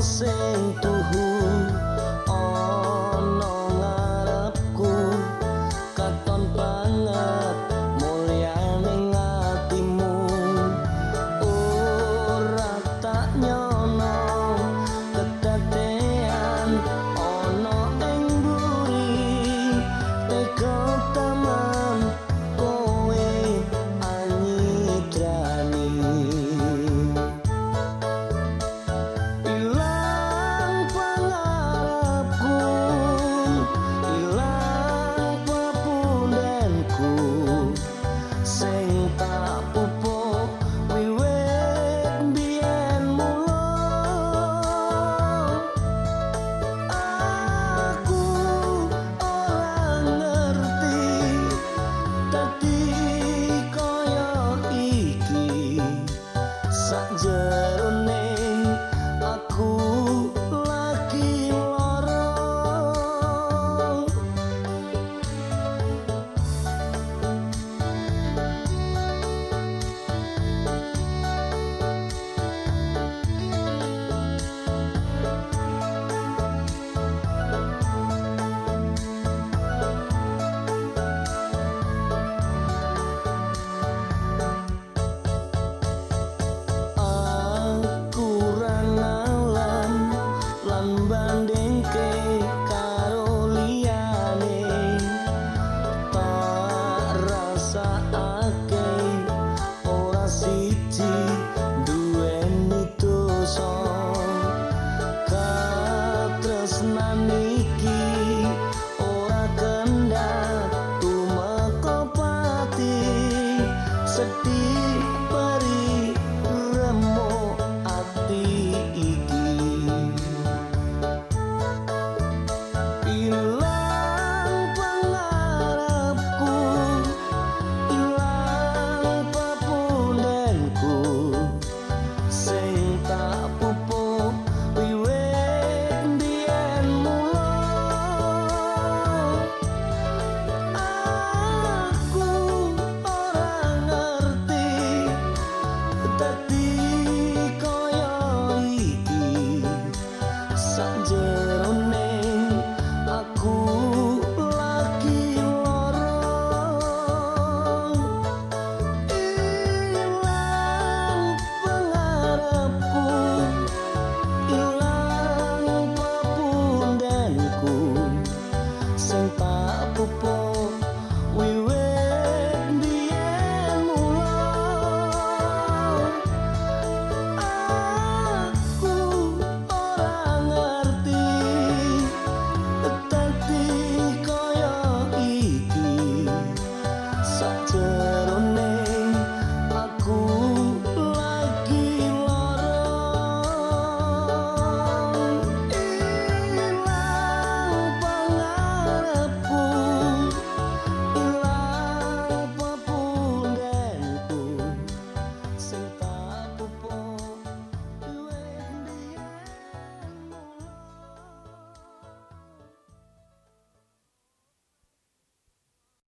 você. Sedih Sunday.